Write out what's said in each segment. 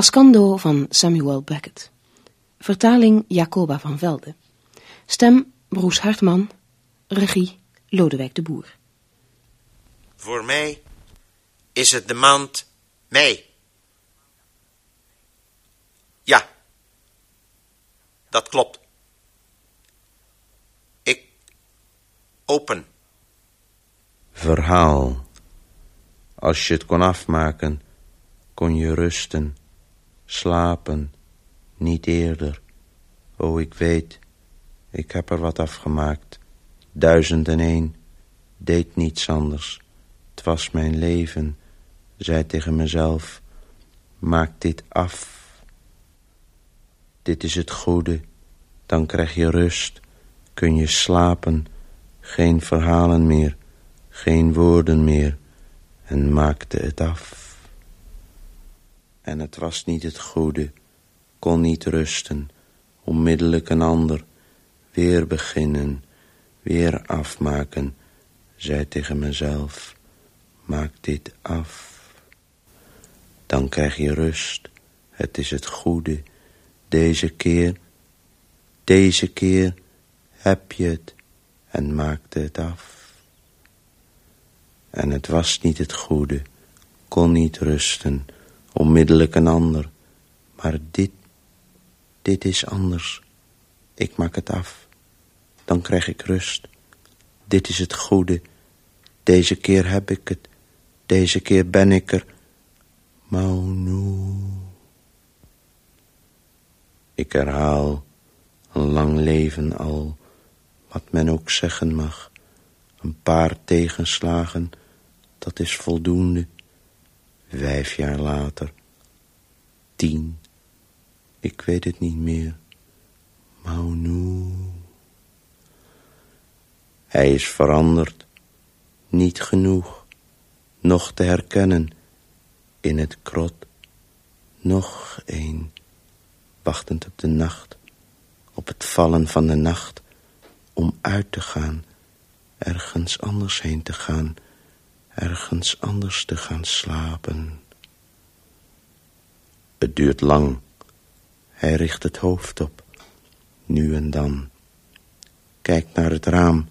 Ascando van Samuel Beckett. Vertaling Jacoba van Velde. Stem Broes Hartman. Regie Lodewijk de Boer. Voor mij is het de maand mei. Ja, dat klopt. Ik open. Verhaal. Als je het kon afmaken, kon je rusten, slapen, niet eerder. O, ik weet, ik heb er wat afgemaakt. Duizend en één, deed niets anders. Het was mijn leven, zei tegen mezelf, maak dit af. Dit is het goede, dan krijg je rust, kun je slapen, geen verhalen meer, geen woorden meer, en maakte het af. En het was niet het goede, kon niet rusten, onmiddellijk een ander, weer beginnen, weer afmaken, zei tegen mezelf, maak dit af. Dan krijg je rust, het is het goede, deze keer, deze keer heb je het en maakte het af. En het was niet het goede, kon niet rusten, onmiddellijk een ander, maar dit, dit is anders. Ik maak het af, dan krijg ik rust. Dit is het goede, deze keer heb ik het, deze keer ben ik er. Maunu. Ik herhaal een lang leven al, wat men ook zeggen mag. Een paar tegenslagen, dat is voldoende. Vijf jaar later, tien, ik weet het niet meer. Maunu. Hij is veranderd, niet genoeg, nog te herkennen. In het krot. Nog een, wachtend op de nacht, op het vallen van de nacht, om uit te gaan, ergens anders heen te gaan, ergens anders te gaan slapen. Het duurt lang. Hij richt het hoofd op, nu en dan. Kijkt naar het raam.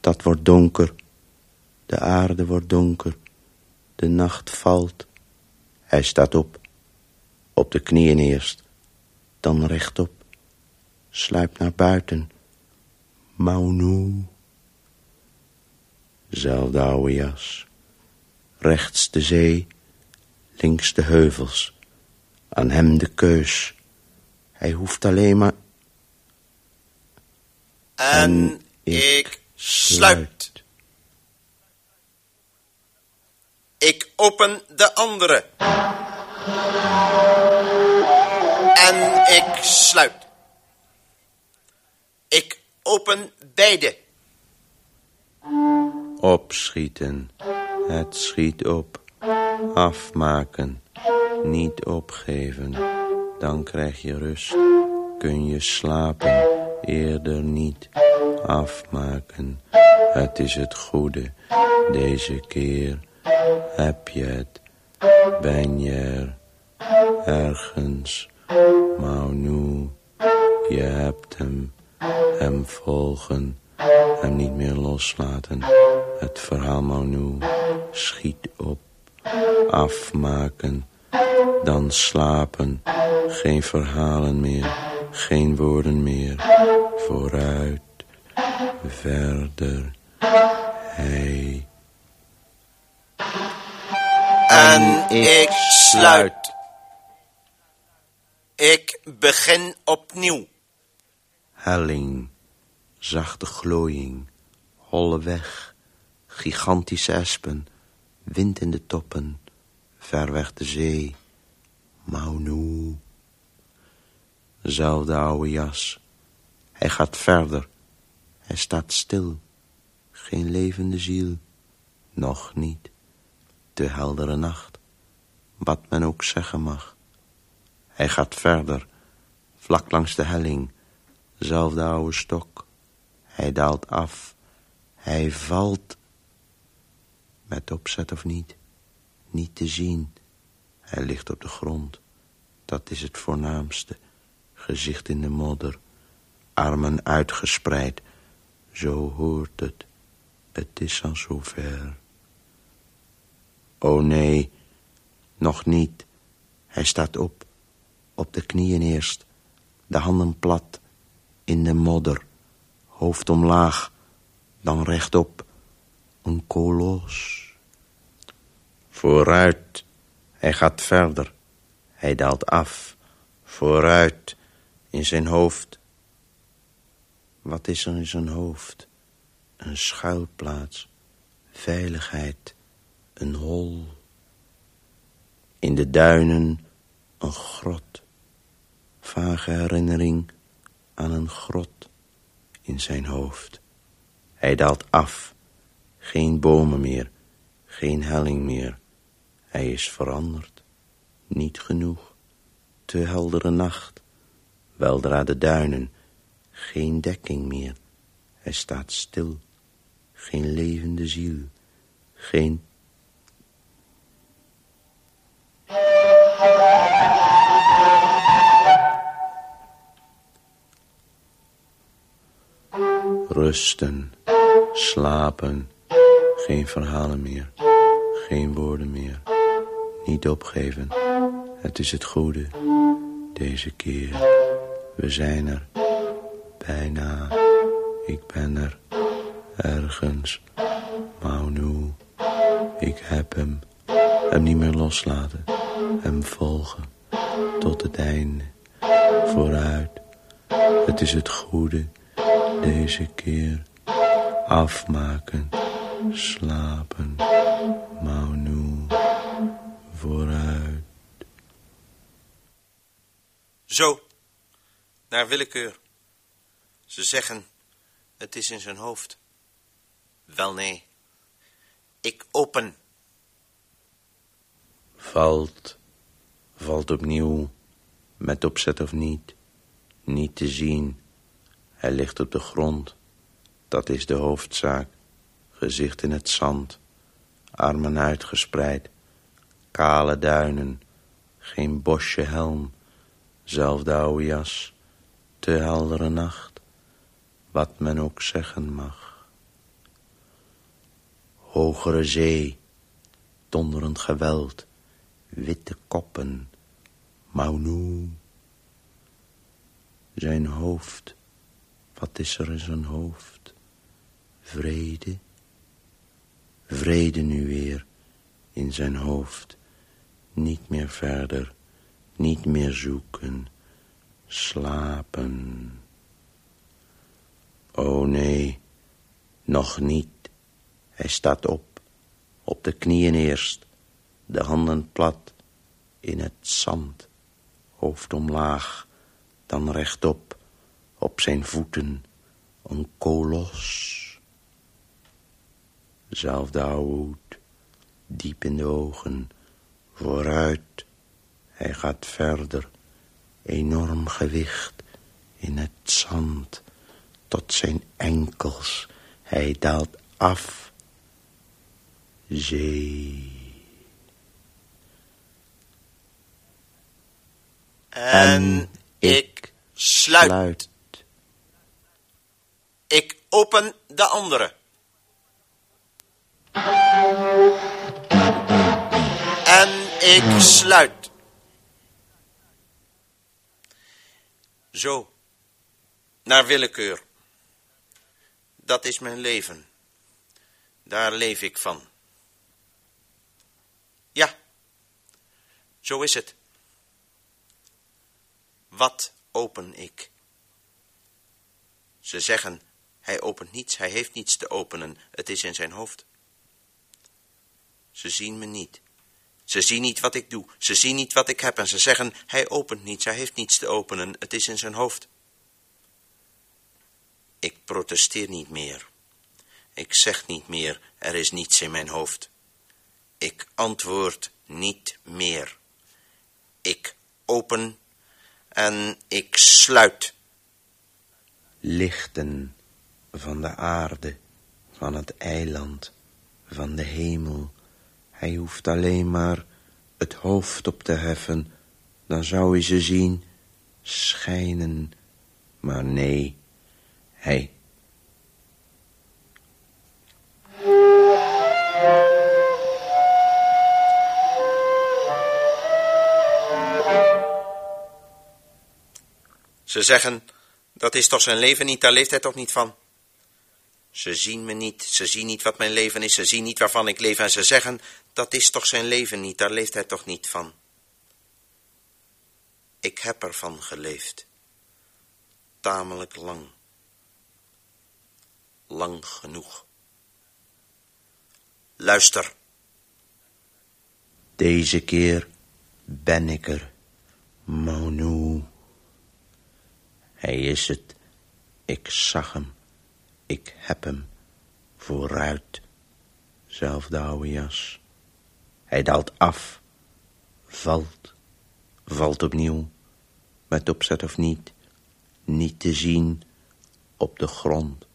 Dat wordt donker. De aarde wordt donker. De nacht valt. Hij staat op. Op de knieën eerst. Dan rechtop. Sluipt naar buiten. Maunu. Zelfde oude jas. Rechts de zee. Links de heuvels. Aan hem de keus. Hij hoeft alleen maar... En, ik sluit. Ik open de andere. En ik sluit. Ik open beide. Opschieten. Het schiet op. Afmaken. Niet opgeven. Dan krijg je rust. Kun je slapen. Eerder niet. Afmaken. Het is het goede. Deze keer heb je het. Ben je er. Ergens. Maar nu. Je hebt hem. Hem volgen. Hem niet meer loslaten. Het verhaal Manu schiet op. Afmaken. Dan slapen. Geen verhalen meer. Geen woorden meer. Vooruit. Verder. Hij. En ik sluit. Ik begin opnieuw. Helling. Zachte glooiing. Holle weg. Gigantische espen. Wind in de toppen. Ver weg de zee. Maunu. Zelfde oude jas. Hij gaat verder. Hij staat stil. Geen levende ziel. Nog niet. De heldere nacht. Wat men ook zeggen mag. Hij gaat verder. Vlak langs de helling. Zelfde oude stok. Hij daalt af. Hij valt. Met opzet of niet. Niet te zien. Hij ligt op de grond. Dat is het voornaamste. Gezicht in de modder, armen uitgespreid. Zo hoort het. Het is al zover. O nee, nog niet. Hij staat op, op de knieën eerst, de handen plat, in de modder, hoofd omlaag, dan rechtop, een kolos. Vooruit, hij gaat verder, hij daalt af, vooruit, in zijn hoofd. Wat is er in zijn hoofd? Een schuilplaats, veiligheid, een hol. In de duinen een grot. Vage herinnering aan een grot in zijn hoofd. Hij daalt af. Geen bomen meer, geen helling meer. Hij is veranderd. Niet genoeg. Te heldere nacht. Weldra de duinen. Geen dekking meer. Hij staat stil. Geen levende ziel. Geen Rusten, slapen, geen verhalen meer, geen woorden meer. Niet opgeven, het is het goede, deze keer. We zijn er, bijna, ik ben er, ergens. Maunu, ik heb hem, hem niet meer loslaten, hem volgen, tot het einde, vooruit. Het is het goede, deze keer. Afmaken, slapen, Maunu, vooruit. Zo, naar willekeur. Ze zeggen, het is in zijn hoofd. Wel nee, ik open. Valt, valt opnieuw, met opzet of niet, niet te zien hij ligt op de grond. Dat is de hoofdzaak. Gezicht in het zand. Armen uitgespreid. Kale duinen. Geen bosje helm. Zelfde oude jas. Te heldere nacht. Wat men ook zeggen mag. Hogere zee. Donderend geweld. Witte koppen. Maunu. Zijn hoofd wat is er in zijn hoofd? Vrede. Vrede nu weer in zijn hoofd. Niet meer verder, niet meer zoeken. Slapen. O nee, nog niet. Hij staat op, op de knieën eerst, de handen plat, in het zand, hoofd omlaag, dan rechtop op zijn voeten een kolos. Zelfde oude hoed, diep in de ogen, vooruit. Hij gaat verder, enorm gewicht in het zand, tot zijn enkels. Hij daalt af. Zee. En, ik sluit. sluit. Ik open de andere. En ik sluit. Zo, naar willekeur. Dat is mijn leven. Daar leef ik van. Ja, zo is het. Wat open ik? Ze zeggen hij opent niets, hij heeft niets te openen, het is in zijn hoofd. Ze zien me niet. Ze zien niet wat ik doe, ze zien niet wat ik heb en ze zeggen, hij opent niets, hij heeft niets te openen, het is in zijn hoofd. Ik protesteer niet meer. Ik zeg niet meer, er is niets in mijn hoofd. Ik antwoord niet meer. Ik open en ik sluit. Lichten van de aarde, van het eiland, van de hemel. Hij hoeft alleen maar het hoofd op te heffen, dan zou hij ze zien schijnen. Maar nee, hij... Ze zeggen, dat is toch zijn leven niet, daar leeft hij toch niet van? Ze zien me niet, ze zien niet wat mijn leven is, ze zien niet waarvan ik leef en ze zeggen, dat is toch zijn leven niet, daar leeft hij toch niet van? Ik heb ervan geleefd. Tamelijk lang. Lang genoeg. Luister. Deze keer ben ik er, Monu. Hij is het. Ik zag hem. Ik heb hem. Vooruit. Zelfde oude jas. Hij daalt af. Valt. Valt opnieuw. Met opzet of niet. Niet te zien. Op de grond.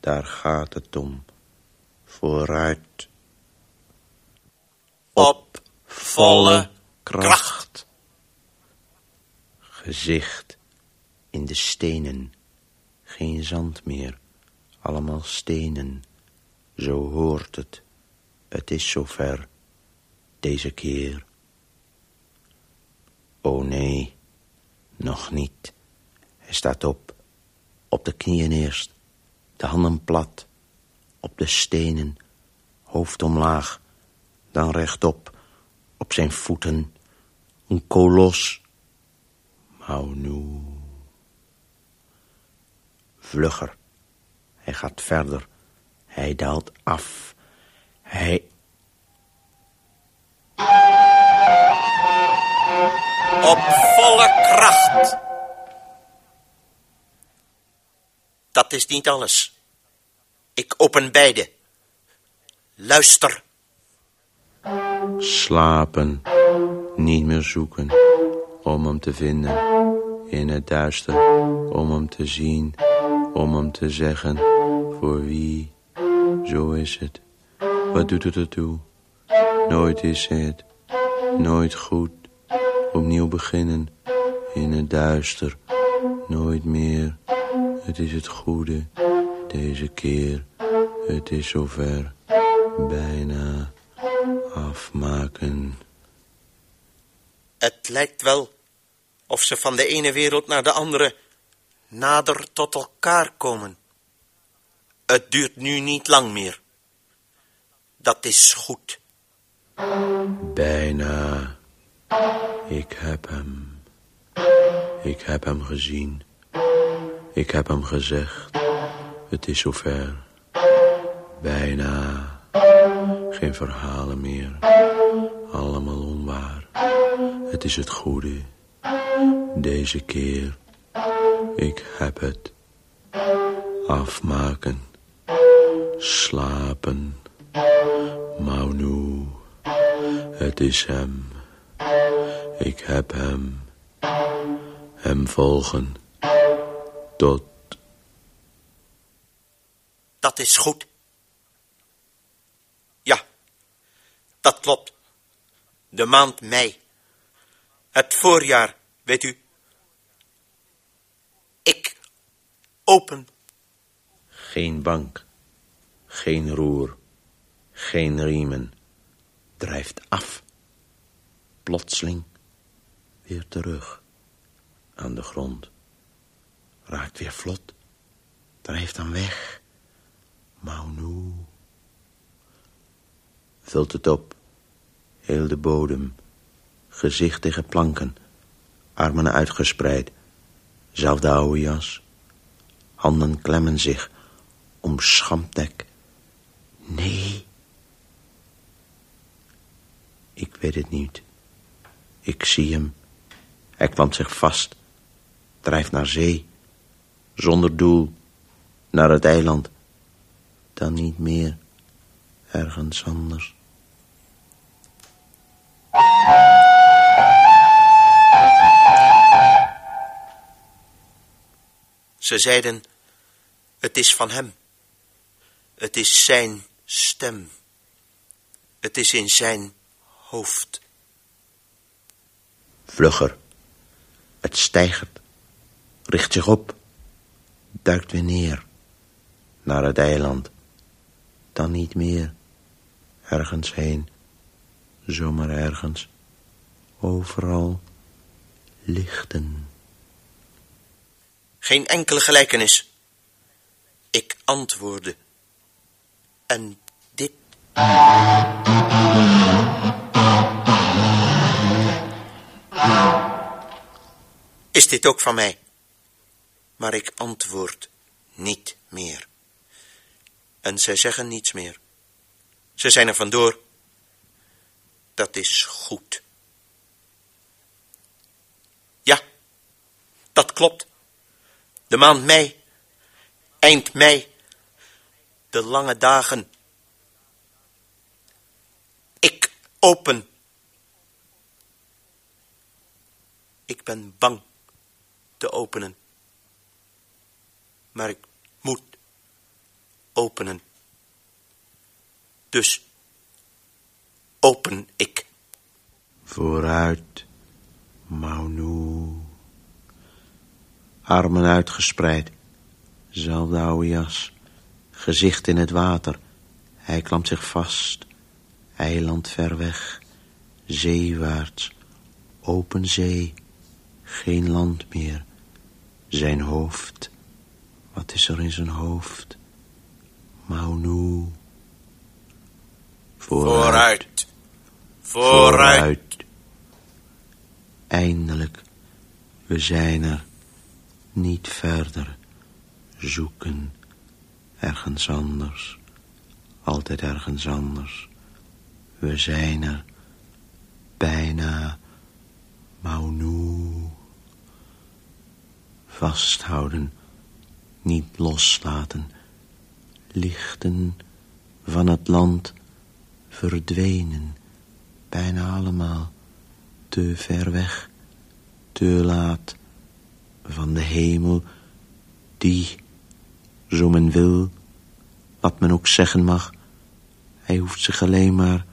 Daar gaat het om. Vooruit. Op volle kracht. Gezicht in de stenen. Geen zand meer, allemaal stenen. Zo hoort het. Het is zover. Deze keer. O nee, nog niet. Hij staat op. Op de knieën eerst. De handen plat. Op de stenen. Hoofd omlaag. Dan rechtop. Op zijn voeten. Een kolos. Hou nu. Vlugger. Hij gaat verder. Hij daalt af. Hij... Dat is niet alles. Ik open beide. Luister. Slapen. Niet meer zoeken. Om hem te vinden. In het duister. Om hem te zien. Om hem te zeggen. Voor wie. Zo is het. Wat doet het ertoe? Nooit is het. Nooit goed. Opnieuw beginnen. In het duister. Nooit meer. Het is het goede. Deze keer. Het is zover. Bijna. Afmaken. Het lijkt wel of ze van de ene wereld naar de andere nader tot elkaar komen. Het duurt nu niet lang meer. Dat is goed. Bijna. Ik heb hem. Ik heb hem gezien. Ik heb hem gezegd. Het is zover. Bijna. Geen verhalen meer. Allemaal onwaar. Het is het goede. Deze keer. Ik heb het. Afmaken. Slapen. Maunu. Het is hem. Ik heb hem. Hem volgen. Tot. Dat is goed. Ja, dat klopt. De maand mei. Het voorjaar, weet u. Ik open. Geen bank. Geen roer. Geen riemen. Drijft af. Plotseling. Weer terug. Aan de grond. Raakt weer vlot. Drijft dan weg. Maunu. Vult het op. Heel de bodem. Gezicht tegen planken. Armen uitgespreid. Zelfde oude jas. Handen klemmen zich om schampdek. Nee. Ik weet het niet. Ik zie hem. Hij klampt zich vast. Drijft naar zee. Zonder doel. Naar het eiland. Dan niet meer. Ergens anders. Ze zeiden, het is van hem. Het is zijn stem. Het is in zijn hoofd. Vlugger. Het stijgt, richt zich op, duikt weer neer naar het eiland. Dan niet meer, ergens heen, zomaar ergens, overal lichten. Geen enkele gelijkenis. Ik antwoordde. En dit. Is dit ook van mij? Maar ik antwoord niet meer. En zij zeggen niets meer. Ze zijn er vandoor. Dat is goed. Ja, dat klopt. De maand mei, eind mei, de lange dagen. Ik open. Ik ben bang te openen. Maar ik moet openen. Dus open ik. Vooruit, Maunu. Armen uitgespreid, zelfde oude jas, gezicht in het water. Hij klampt zich vast, eiland ver weg, zeewaarts, open zee, geen land meer. Zijn hoofd, wat is er in zijn hoofd? Maunu. Vooruit. Vooruit. Eindelijk, we zijn er. Niet verder. Zoeken. Ergens anders. Altijd ergens anders. We zijn er. Bijna. Maunu. Vasthouden. Niet loslaten. Lichten van het land verdwenen. Bijna allemaal. Te ver weg. Te laat. Van de hemel. Die, zo men wil, wat men ook zeggen mag. Hij hoeft zich alleen maar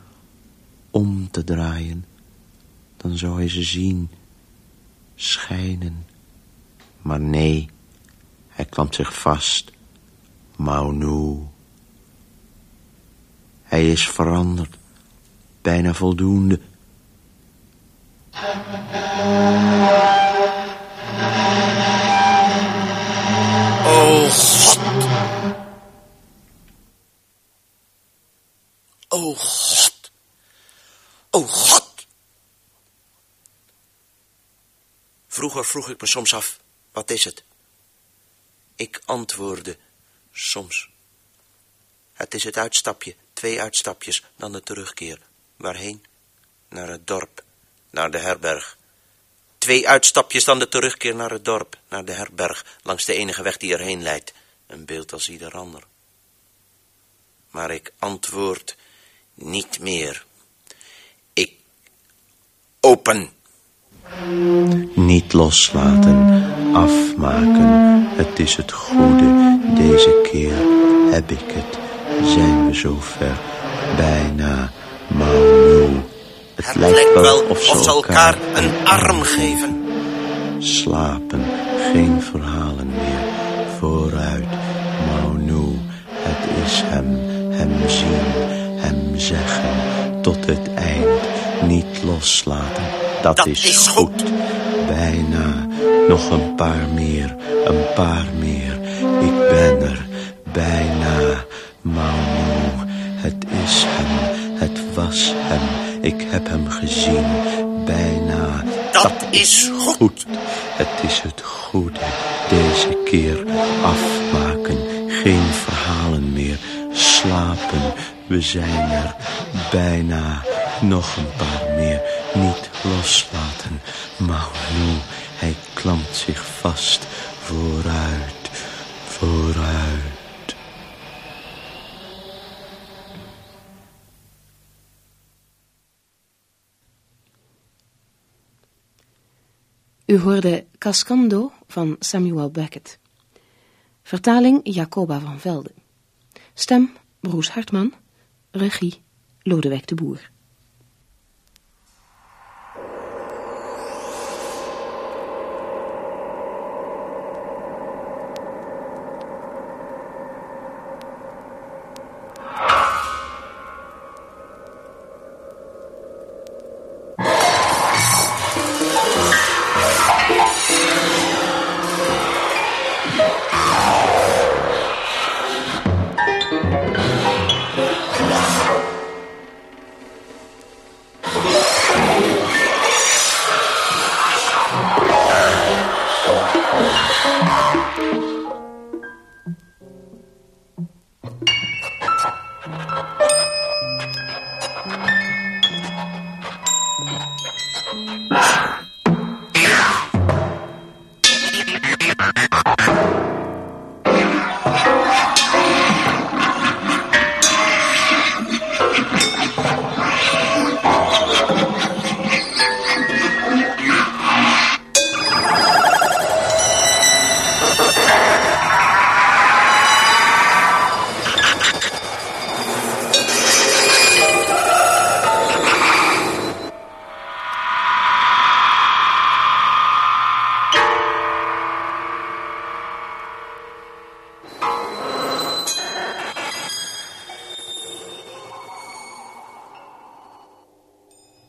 om te draaien. Dan zou hij ze zien. Schijnen. Maar nee, hij klampt zich vast. Maunu. Hij is veranderd. Bijna voldoende. Oh God. Oh God. Oh God. Vroeger vroeg ik me soms af, wat is het? Ik antwoordde, soms. Het is het uitstapje, twee uitstapjes, dan de terugkeer. Waarheen? Naar het dorp, naar de herberg. Twee uitstapjes, dan de terugkeer naar het dorp, naar de herberg, langs de enige weg die erheen leidt. Een beeld als ieder ander. Maar ik antwoord niet meer. Ik open. Niet loslaten, afmaken. Het is het goede. Deze keer heb ik het. Zijn we zover. Bijna. Maunu. Het, Het lijkt wel of ze elkaar een arm geven. Slapen, geen verhalen meer. Vooruit, Maunu. Het is hem, hem zien, hem zeggen. Tot het eind, niet loslaten. Dat, Dat is, is goed. Bijna, nog een paar meer, een paar meer. Ik ben er, bijna. Maunu, het is hem, het was hem. Ik heb hem gezien, bijna. Dat is goed. goed. Het is het goede. Deze keer afmaken. Geen verhalen meer. Slapen. We zijn er. Bijna. Nog een paar meer. Niet loslaten. Maunu. Hij klampt zich vast. Vooruit. Vooruit. U hoorde Cascando van Samuel Beckett. Vertaling Jacoba van Velde. Stem Broes Hartman. Regie Lodewijk de Boer.